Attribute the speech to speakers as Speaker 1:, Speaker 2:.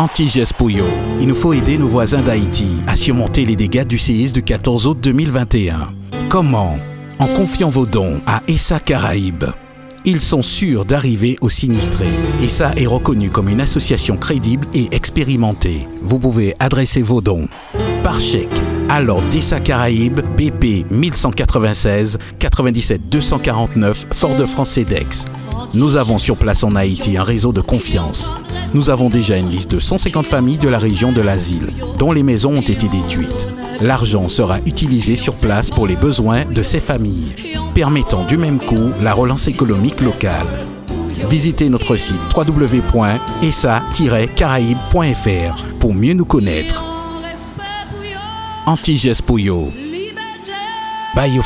Speaker 1: Antiges Pouillot. Il nous faut aider nos voisins d'Haïti à surmonter les dégâts du séisme du 14 août 2021. Comment? En confiant vos dons à ESSA Caraïbes. Ils sont sûrs d'arriver aux sinistrés. ESSA est reconnu comme une association crédible et expérimentée. Vous pouvez adresser vos dons par chèque l'ordre d'ESSA Caraïbes, BP 1196 97 249 Fort-de-France CEDEX. Nous avons sur place en Haïti un réseau de confiance. Nous avons déjà une liste de 150 familles de la région de l'asile, dont les maisons ont été détruites. L'argent sera utilisé sur place pour les besoins de ces familles, permettant du même coup la relance économique locale. Visitez notre site www.esa-caraïbes.fr pour mieux nous connaître. Antiges Pouyo. Bayo.